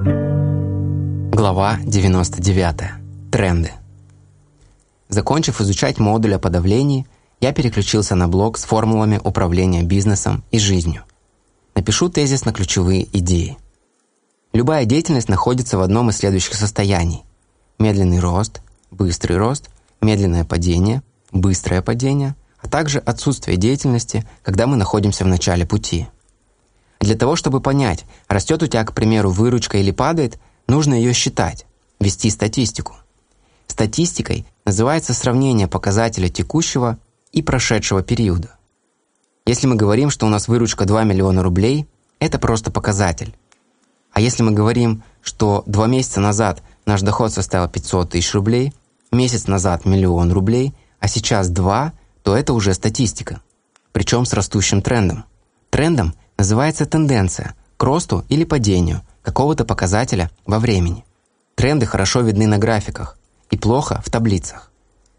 Глава 99. Тренды. Закончив изучать модуль о подавлении, я переключился на блог с формулами управления бизнесом и жизнью. Напишу тезис на ключевые идеи. Любая деятельность находится в одном из следующих состояний. Медленный рост, быстрый рост, медленное падение, быстрое падение, а также отсутствие деятельности, когда мы находимся в начале пути. Для того, чтобы понять, растет у тебя, к примеру, выручка или падает, нужно ее считать, вести статистику. Статистикой называется сравнение показателя текущего и прошедшего периода. Если мы говорим, что у нас выручка 2 миллиона рублей, это просто показатель. А если мы говорим, что два месяца назад наш доход составил 500 тысяч рублей, месяц назад миллион рублей, а сейчас 2, то это уже статистика. Причем с растущим трендом. Трендом называется тенденция к росту или падению какого-то показателя во времени. Тренды хорошо видны на графиках и плохо в таблицах.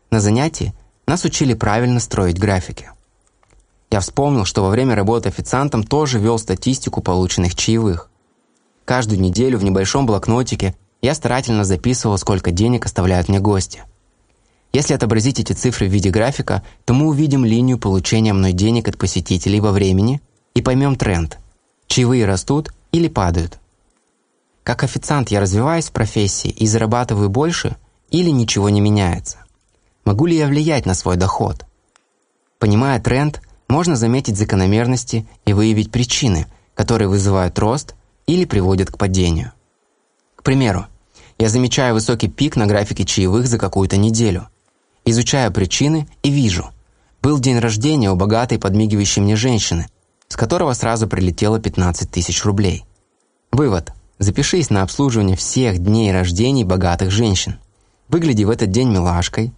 На занятии нас учили правильно строить графики. Я вспомнил, что во время работы официантом тоже вел статистику полученных чаевых. Каждую неделю в небольшом блокнотике я старательно записывал, сколько денег оставляют мне гости. Если отобразить эти цифры в виде графика, то мы увидим линию получения мной денег от посетителей во времени и поймем тренд – чаевые растут или падают. Как официант я развиваюсь в профессии и зарабатываю больше или ничего не меняется? Могу ли я влиять на свой доход? Понимая тренд, можно заметить закономерности и выявить причины, которые вызывают рост или приводят к падению. К примеру, я замечаю высокий пик на графике чаевых за какую-то неделю. Изучаю причины и вижу. Был день рождения у богатой подмигивающей мне женщины, которого сразу прилетело 15 тысяч рублей. Вывод. Запишись на обслуживание всех дней рождений богатых женщин. Выгляди в этот день милашкой,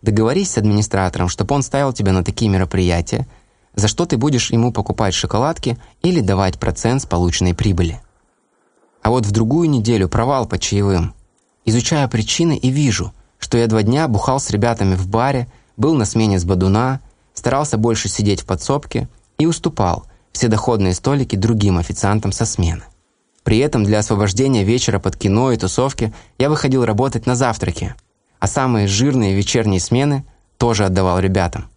Договорись с администратором, чтобы он ставил тебя на такие мероприятия, за что ты будешь ему покупать шоколадки или давать процент с полученной прибыли. А вот в другую неделю провал по чаевым. Изучаю причины и вижу, что я два дня бухал с ребятами в баре, был на смене с бадуна, старался больше сидеть в подсобке и уступал все доходные столики другим официантам со смены. При этом для освобождения вечера под кино и тусовки я выходил работать на завтраке – а самые жирные вечерние смены тоже отдавал ребятам.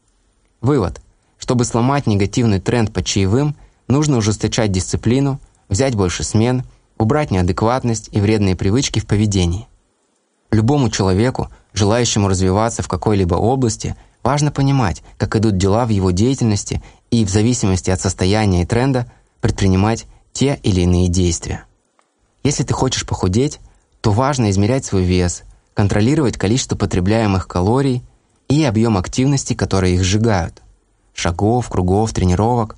Вывод. Чтобы сломать негативный тренд по чаевым, нужно ужесточать дисциплину, взять больше смен, убрать неадекватность и вредные привычки в поведении. Любому человеку, желающему развиваться в какой-либо области, важно понимать, как идут дела в его деятельности и в зависимости от состояния и тренда предпринимать те или иные действия. Если ты хочешь похудеть, то важно измерять свой вес – контролировать количество потребляемых калорий и объем активности, которые их сжигают. Шагов, кругов, тренировок.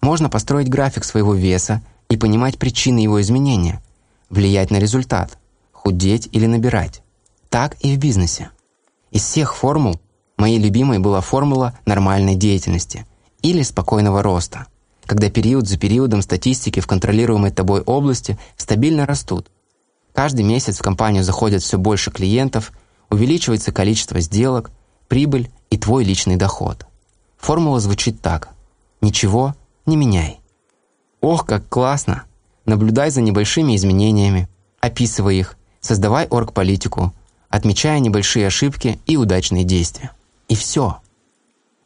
Можно построить график своего веса и понимать причины его изменения, влиять на результат, худеть или набирать. Так и в бизнесе. Из всех формул моей любимой была формула нормальной деятельности или спокойного роста, когда период за периодом статистики в контролируемой тобой области стабильно растут, Каждый месяц в компанию заходит все больше клиентов, увеличивается количество сделок, прибыль и твой личный доход. Формула звучит так. Ничего не меняй. Ох, как классно! Наблюдай за небольшими изменениями, описывай их, создавай оргполитику, отмечая небольшие ошибки и удачные действия. И все.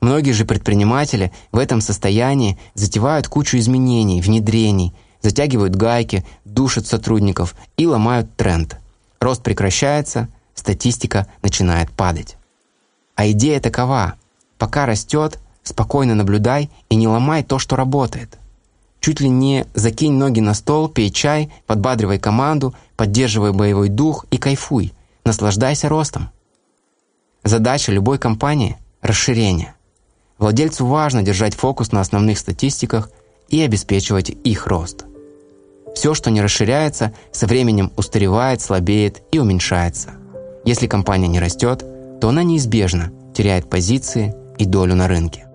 Многие же предприниматели в этом состоянии затевают кучу изменений, внедрений – затягивают гайки, душат сотрудников и ломают тренд. Рост прекращается, статистика начинает падать. А идея такова. Пока растет, спокойно наблюдай и не ломай то, что работает. Чуть ли не закинь ноги на стол, пей чай, подбадривай команду, поддерживай боевой дух и кайфуй. Наслаждайся ростом. Задача любой компании – расширение. Владельцу важно держать фокус на основных статистиках и обеспечивать их рост. Все, что не расширяется, со временем устаревает, слабеет и уменьшается. Если компания не растет, то она неизбежно теряет позиции и долю на рынке.